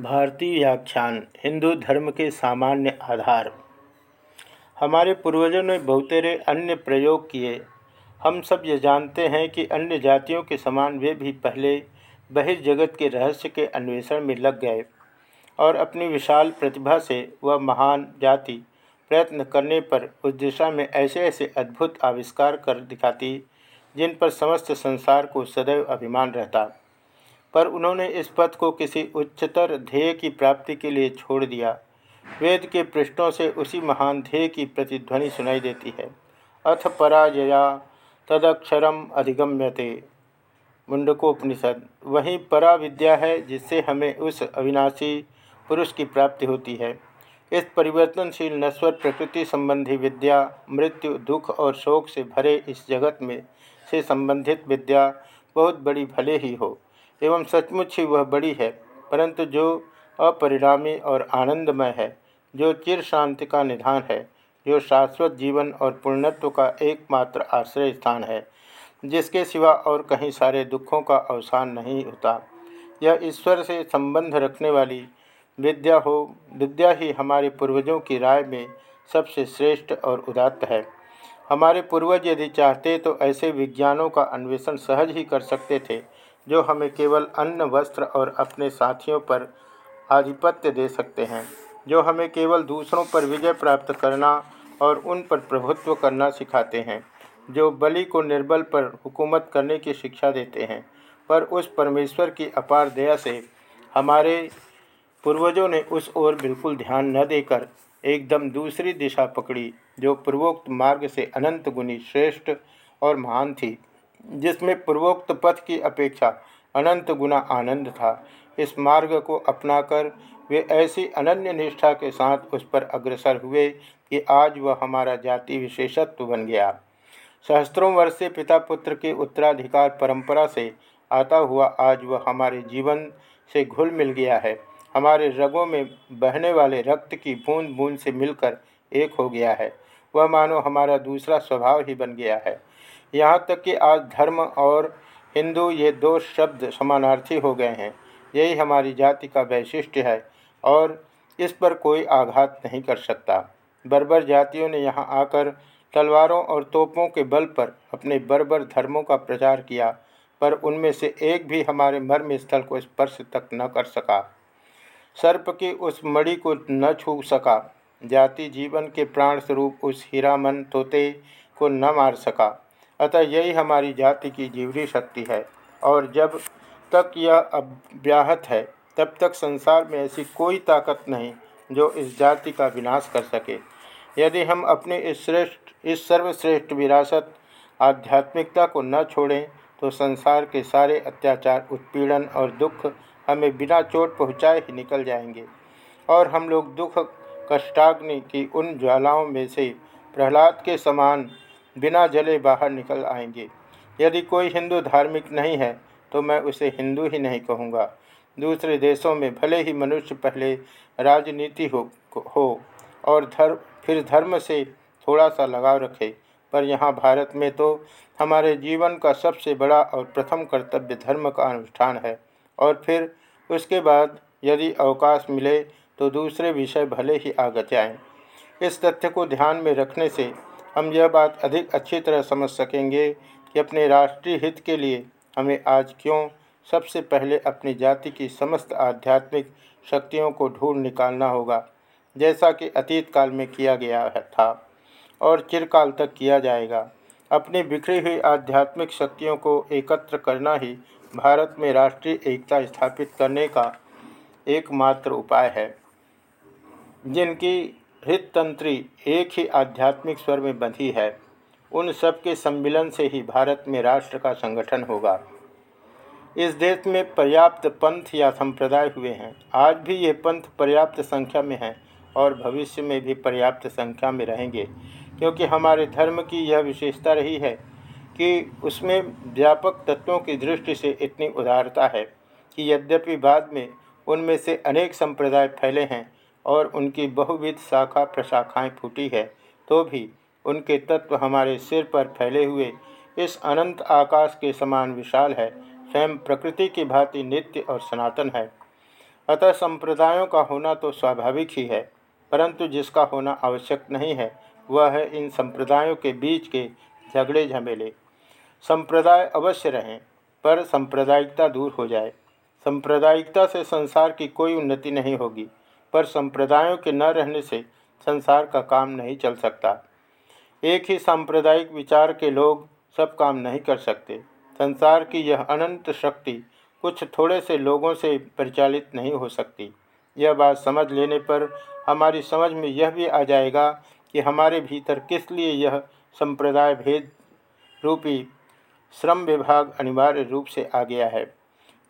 भारतीय व्याख्यान, हिंदू धर्म के सामान्य आधार। हमारे पूर्वजों ने बहुतेरे अन्य प्रयोग किए। हम सब ये जानते हैं कि अन्य जातियों के समान वे भी पहले बहिर्जगत के रहस्य के अन्वेषण में लग गए और अपनी विशाल प्रतिभा से वह महान जाति प्रयत्न करने पर उस दिशा में ऐसे ऐसे अद्भुत आविष्कार कर दिखाती, जिन पर समस्त संसार को सदैव अभिमान रहता। पर उन्होंने इस पथ को किसी उच्चतर ध्येय की प्राप्ति के लिए छोड़ दिया। वेद के पृष्ठों से उसी महान ध्येय की प्रतिध्वनि सुनाई देती है। अथ पराजया तदक्षरम अधिगम्यते। मुंडकोपनिषद, वही परा विद्या है जिससे हमें उस अविनाशी पुरुष की प्राप्ति होती है। इस परिवर्तनशील नश्वर प्रकृति संबंधी विद्या, मृत्यु, दुख और शोक से भरे इस जगत में से संबंधित विद्या बहुत बड़ी भले ही हो। एवं सचमुच ही वह बड़ी है, परंतु जो अपरिणामी और आनंदमय है, जो चिर शांति का निधान है, जो शाश्वत जीवन और पूर्णत्व का एकमात्र आश्रय स्थान है, जिसके सिवा और कहीं सारे दुखों का अवसान नहीं होता। यह ईश्वर से संबंध रखने वाली विद्या हो, विद्या ही हमारे पूर्वजों की राय में सबसे श्रेष्ठ और उदात्त है। हमारे पूर्वज यदि चाहते तो ऐसे विज्ञानों का अन्वेषण सहज ही कर सकते थे जो हमें केवल अन्न, वस्त्र और अपने साथियों पर आधिपत्य दे सकते हैं, जो हमें केवल दूसरों पर विजय प्राप्त करना और उन पर प्रभुत्व करना सिखाते हैं, जो बलि को निर्बल पर हुकूमत करने की शिक्षा देते हैं, पर उस परमेश्वर की अपार दया से हमारे पूर्वजों ने उस ओर बिल्कुल ध्यान न देकर एकदम दूसरी दिशा पकड़ी, जो पूर्वोक्त मार्ग से अनंत गुनी श्रेष्ठ और महान थी। जिसमें पूर्वोक्त पथ की अपेक्षा अनंत गुना आनंद था। इस मार्ग को अपनाकर वे ऐसी अनन्य निष्ठा के साथ उस पर अग्रसर हुए कि आज वह हमारा जाति विशेषत्व बन गया। सहस्त्रों वर्ष से पिता पुत्र के उत्तराधिकार परंपरा से आता हुआ आज वह हमारे जीवन से घुल मिल गया है। हमारे रगों में बहने वाले रक्त की बूंद बूंद से मिलकर एक हो गया है। वह मानो हमारा दूसरा स्वभाव ही बन गया है। यहाँ तक कि आज धर्म और हिंदू ये दो शब्द समानार्थी हो गए हैं। यही हमारी जाति का वैशिष्ट्य है और इस पर कोई आघात नहीं कर सकता। बर्बर जातियों ने यहाँ आकर तलवारों और तोपों के बल पर अपने बर्बर धर्मों का प्रचार किया, पर उनमें से एक भी हमारे मर्म स्थल को स्पर्श तक न कर सका। सर्प की उस मड़ी को न छू सका। जाति जीवन के प्राण स्वरूप उस हीरामन तोते को न मार सका। अतः यही हमारी जाति की जीवनी शक्ति है। और जब तक यह अव्याहत है, तब तक संसार में ऐसी कोई ताकत नहीं जो इस जाति का विनाश कर सके। यदि हम अपने इस श्रेष्ठ, इस सर्वश्रेष्ठ विरासत, आध्यात्मिकता को न छोड़ें तो संसार के सारे अत्याचार, उत्पीड़न और दुख हमें बिना चोट पहुँचाए ही निकल जाएँगे। और हम लोग दुख, कष्टाग्नि की उन ज्वालाओं में से प्रहलाद के समान बिना जले बाहर निकल आएँगे। यदि कोई हिंदू धार्मिक नहीं है तो मैं उसे हिंदू ही नहीं कहूँगा। दूसरे देशों में भले ही मनुष्य पहले राजनीति हो हो और धर्म फिर धर्म से थोड़ा सा लगाव रखे, पर यहाँ भारत में तो हमारे जीवन का सबसे बड़ा और प्रथम कर्तव्य धर्म का अनुष्ठान है। और फिर उसके बाद यदि अवकाश मिले तो दूसरे विषय भले ही आगत जाएँ। इस तथ्य को ध्यान में रखने से हम यह बात अधिक अच्छी तरह समझ सकेंगे कि अपने राष्ट्रीय हित के लिए हमें आज क्यों सबसे पहले अपनी जाति की समस्त आध्यात्मिक शक्तियों को ढूंढ निकालना होगा, जैसा कि अतीत काल में किया गया था और चिरकाल तक किया जाएगा। अपनी बिखरी हुई आध्यात्मिक शक्तियों को एकत्र करना ही भारत में राष्ट्रीय एकता स्थापित करने का एकमात्र उपाय है, जिनकी हृतंत्री एक ही आध्यात्मिक स्वर में बंधी है। उन सब के सम्मिलन से ही भारत में राष्ट्र का संगठन होगा। इस देश में पर्याप्त पंथ या संप्रदाय हुए हैं। आज भी ये पंथ पर्याप्त संख्या में हैं और भविष्य में भी पर्याप्त संख्या में रहेंगे। क्योंकि हमारे धर्म की यह विशेषता रही है कि उसमें व्यापक तत्वों की दृष्टि से इतनी उदारता है कि यद्यपि बाद में उनमें से अनेक संप्रदाय फैले हैं और उनकी बहुविध शाखा प्रशाखाएँ फूटी है तो भी उनके तत्व हमारे सिर पर फैले हुए इस अनंत आकाश के समान विशाल है, स्वयं प्रकृति की भांति नित्य और सनातन है। अतः संप्रदायों का होना तो स्वाभाविक ही है, परंतु जिसका होना आवश्यक नहीं है, वह है इन संप्रदायों के बीच के झगड़े झमेले। संप्रदाय अवश्य रहें, पर सांप्रदायिकता दूर हो जाए। सांप्रदायिकता से संसार की कोई उन्नति नहीं होगी। पर संप्रदायों के न रहने से संसार का काम नहीं चल सकता। एक ही सांप्रदायिक विचार के लोग सब काम नहीं कर सकते। संसार की यह अनंत शक्ति कुछ थोड़े से लोगों से परिचालित नहीं हो सकती। यह बात समझ लेने पर हमारी समझ में यह भी आ जाएगा कि हमारे भीतर किस लिए यह संप्रदाय भेद रूपी श्रम विभाग अनिवार्य रूप से आ गया है।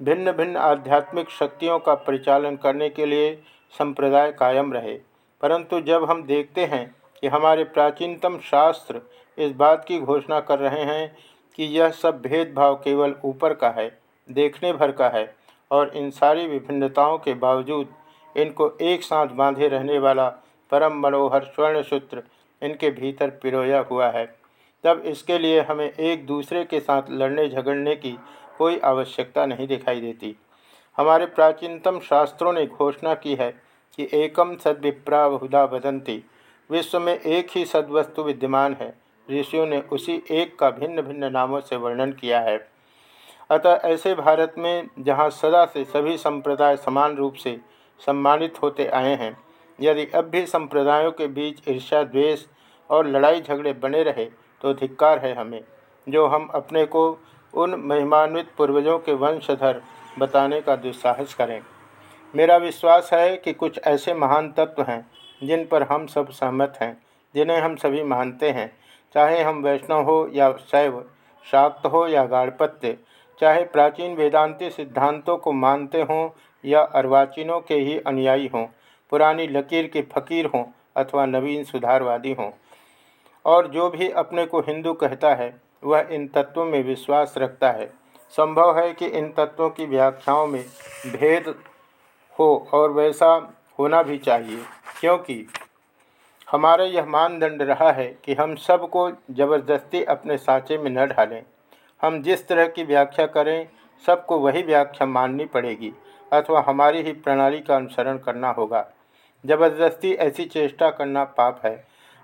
भिन्न भिन्न आध्यात्मिक शक्तियों का परिचालन करने के लिए संप्रदाय कायम रहे। परंतु जब हम देखते हैं कि हमारे प्राचीनतम शास्त्र इस बात की घोषणा कर रहे हैं कि यह सब भेदभाव केवल ऊपर का है, देखने भर का है और इन सारी विभिन्नताओं के बावजूद इनको एक साथ बांधे रहने वाला परम मनोहर स्वर्ण सूत्र इनके भीतर पिरोया हुआ है। तब इसके लिए हमें एक दूसरे के साथ लड़ने झगड़ने की कोई आवश्यकता नहीं दिखाई देती। हमारे प्राचीनतम शास्त्रों ने घोषणा की है कि एकम सद्विप्रा बहुधा बदंती विश्व में एक ही सद्वस्तु विद्यमान है। ऋषियों ने उसी एक का भिन्न भिन्न नामों से वर्णन किया है। अतः ऐसे भारत में, जहाँ सदा से सभी संप्रदाय समान रूप से सम्मानित होते आए हैं, यदि अब भी संप्रदायों के बीच ईर्ष्या, द्वेष और लड़ाई झगड़े बने रहे तो धिक्कार है हमें, जो हम अपने को उन महिमान्वित पूर्वजों के वंशधर बताने का दुस्साहस करें। मेरा विश्वास है कि कुछ ऐसे महान तत्व हैं, जिन पर हम सब सहमत हैं, जिन्हें हम सभी मानते हैं। चाहे हम वैष्णव हो या शैव, शाक्त हो या गाढ़पत्य, चाहे प्राचीन वेदांती सिद्धांतों को मानते हों या अर्वाचीनों के ही अनुयायी हों, पुरानी लकीर के फकीर हों अथवा नवीन सुधारवादी हों। और जो भी अपने को हिंदू कहता है, वह इन तत्वों में विश्वास रखता है। संभव है कि इन तत्वों की व्याख्याओं में भेद हो और वैसा होना भी चाहिए, क्योंकि हमारा यह मानदंड रहा है कि हम सबको ज़बरदस्ती अपने सांचे में न ढालें। हम जिस तरह की व्याख्या करें, सबको वही व्याख्या माननी पड़ेगी, अथवा हमारी ही प्रणाली का अनुसरण करना होगा। ज़बरदस्ती ऐसी चेष्टा करना पाप है।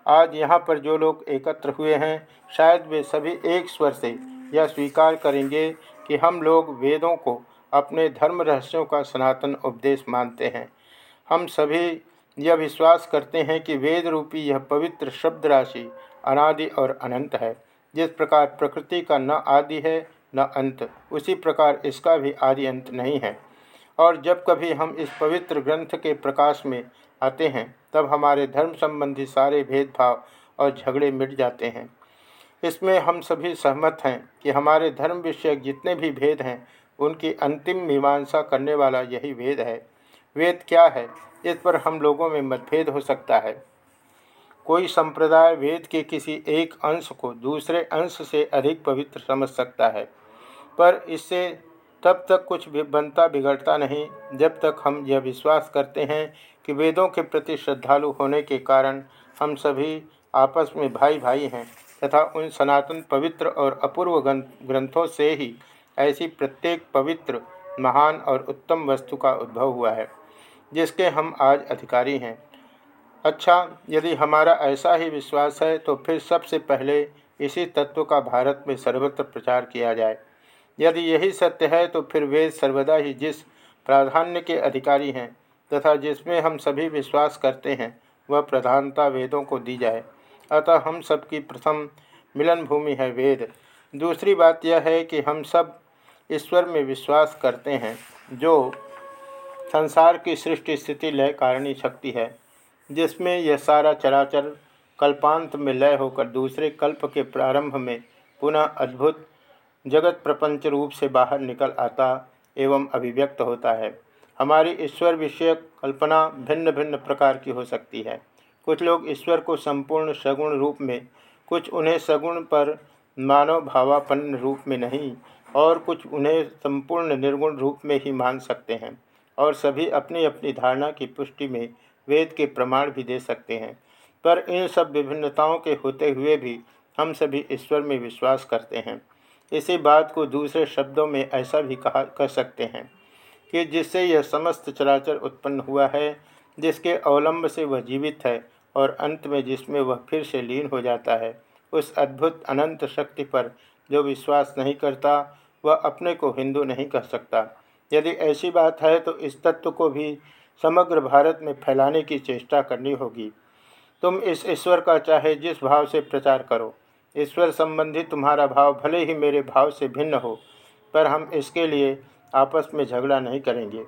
आज यहाँ पर जो लोग एकत्र हुए हैं, शायद वे सभी एक स्वर से यह स्वीकार करेंगे कि हम लोग वेदों को अपने धर्म रहस्यों का सनातन उपदेश मानते हैं। हम सभी यह विश्वास करते हैं कि वेद रूपी यह पवित्र शब्द राशि अनादि और अनंत है। जिस प्रकार प्रकृति का न आदि है, न अंत, उसी प्रकार इसका भी आदि अंत नहीं है। और जब कभी हम इस पवित्र ग्रंथ के प्रकाश में आते हैं, तब हमारे धर्म संबंधी सारे भेदभाव और झगड़े मिट जाते हैं। इसमें हम सभी सहमत हैं कि हमारे धर्म विषयक जितने भी भेद हैं उनकी अंतिम मीमांसा करने वाला यही वेद है। वेद क्या है? इस पर हम लोगों में मतभेद हो सकता है। कोई संप्रदाय वेद के किसी एक अंश को दूसरे अंश से अधिक पवित्र समझ सकता है, पर इससे तब तक कुछ भी बनता बिगड़ता नहीं, जब तक हम यह विश्वास करते हैं कि वेदों के प्रति श्रद्धालु होने के कारण हम सभी आपस में भाई भाई हैं तथा उन सनातन पवित्र और अपूर्व ग्रंथों से ही ऐसी प्रत्येक पवित्र, महान और उत्तम वस्तु का उद्भव हुआ है, जिसके हम आज अधिकारी हैं। अच्छा यदि हमारा ऐसा ही विश्वास है तो फिर सबसे पहले इसी तत्व का भारत में सर्वत्र प्रचार किया जाए। यदि यही सत्य है तो फिर वेद सर्वदा ही जिस प्राधान्य के अधिकारी हैं, तथा जिसमें हम सभी विश्वास करते हैं, वह प्रधानता वेदों को दी जाए। अतः हम सबकी प्रथम मिलन भूमि है वेद। दूसरी बात यह है कि हम सब ईश्वर में विश्वास करते हैं, जो संसार की सृष्टि स्थिति लय कारणीय शक्ति है, जिसमें यह सारा चराचर कल्पांत में लय होकर दूसरे कल्प के प्रारंभ में पुनः अद्भुत जगत प्रपंच रूप से बाहर निकल आता एवं अभिव्यक्त होता है। हमारी ईश्वर विषयक कल्पना भिन्न भिन्न प्रकार की हो सकती है। कुछ लोग ईश्वर को संपूर्ण सगुण रूप में, कुछ उन्हें सगुण पर मानव भावापन्न रूप में नहीं और कुछ उन्हें संपूर्ण निर्गुण रूप में ही मान सकते हैं और सभी अपनी अपनी धारणा की पुष्टि में वेद के प्रमाण भी दे सकते हैं। पर इन सब विभिन्नताओं के होते हुए भी हम सभी ईश्वर में विश्वास करते हैं। इसी बात को दूसरे शब्दों में ऐसा भी कहा कर सकते हैं कि जिससे यह समस्त चराचर उत्पन्न हुआ है, जिसके अवलंब से वह जीवित है और अंत में जिसमें वह फिर से लीन हो जाता है, उस अद्भुत अनंत शक्ति पर जो विश्वास नहीं करता, वह अपने को हिंदू नहीं कह सकता। यदि ऐसी बात है तो इस तत्व को भी समग्र भारत में फैलाने की चेष्टा करनी होगी। तुम इस ईश्वर का चाहे जिस भाव से प्रचार करो। ईश्वर संबंधी तुम्हारा भाव भले ही मेरे भाव से भिन्न हो, पर हम इसके लिए आपस में झगड़ा नहीं करेंगे।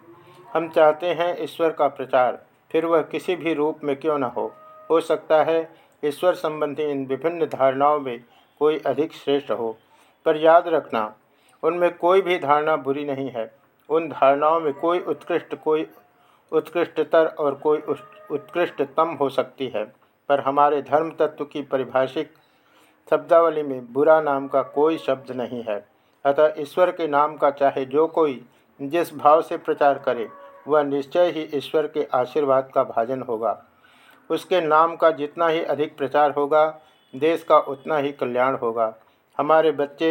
हम चाहते हैं ईश्वर का प्रचार, फिर वह किसी भी रूप में क्यों न हो। हो सकता है ईश्वर संबंधी इन विभिन्न धारणाओं में कोई अधिक श्रेष्ठ हो। पर याद रखना, उनमें कोई भी धारणा बुरी नहीं है। उन धारणाओं में कोई उत्कृष्ट, कोई उत्कृष्टतर और कोई उत्कृष्टतम हो सकती है। पर हमारे धर्म तत्व की परिभाषिक शब्दावली में बुरा नाम का कोई शब्द नहीं है। अतः ईश्वर के नाम का चाहे जो कोई जिस भाव से प्रचार करे, वह निश्चय ही ईश्वर के आशीर्वाद का भाजन होगा। उसके नाम का जितना ही अधिक प्रचार होगा, देश का उतना ही कल्याण होगा। हमारे बच्चे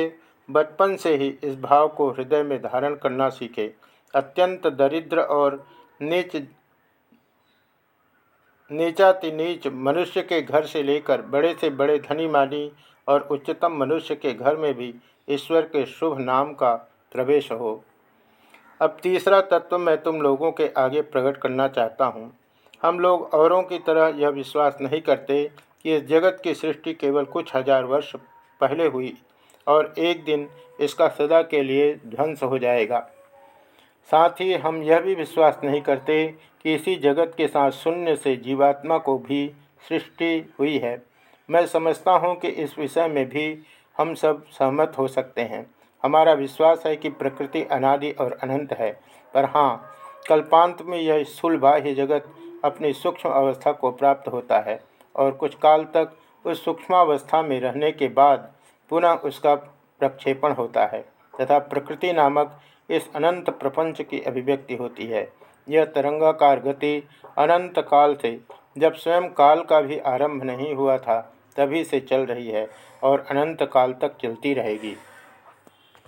बचपन से ही इस भाव को हृदय में धारण करना सीखे। अत्यंत दरिद्र और नीच नीचाति नीच मनुष्य के घर से लेकर बड़े से बड़े धनी मानी और उच्चतम मनुष्य के घर में भी ईश्वर के शुभ नाम का प्रवेश हो। अब तीसरा तत्व मैं तुम लोगों के आगे प्रकट करना चाहता हूँ। हम लोग औरों की तरह यह विश्वास नहीं करते कि इस जगत की सृष्टि केवल कुछ हज़ार वर्ष पहले हुई और एक दिन इसका सदा के लिए ध्वंस हो जाएगा। साथ ही हम यह भी विश्वास नहीं करते कि इसी जगत के साथ शून्य से जीवात्मा को भी सृष्टि हुई है। मैं समझता हूँ कि इस विषय में भी हम सब सहमत हो सकते हैं। हमारा विश्वास है कि प्रकृति अनादि और अनंत है, पर हाँ कल्पांत में यह स्थूल बाह्य जगत अपनी सूक्ष्म अवस्था को प्राप्त होता है और कुछ काल तक उस सूक्ष्मावस्था में रहने के बाद पुनः उसका प्रक्षेपण होता है तथा प्रकृति नामक इस अनंत प्रपंच की अभिव्यक्ति होती है। यह तरंगाकार गति अनंत काल से जब स्वयं काल का भी आरंभ नहीं हुआ था तभी से चल रही है और अनंत काल तक चलती रहेगी।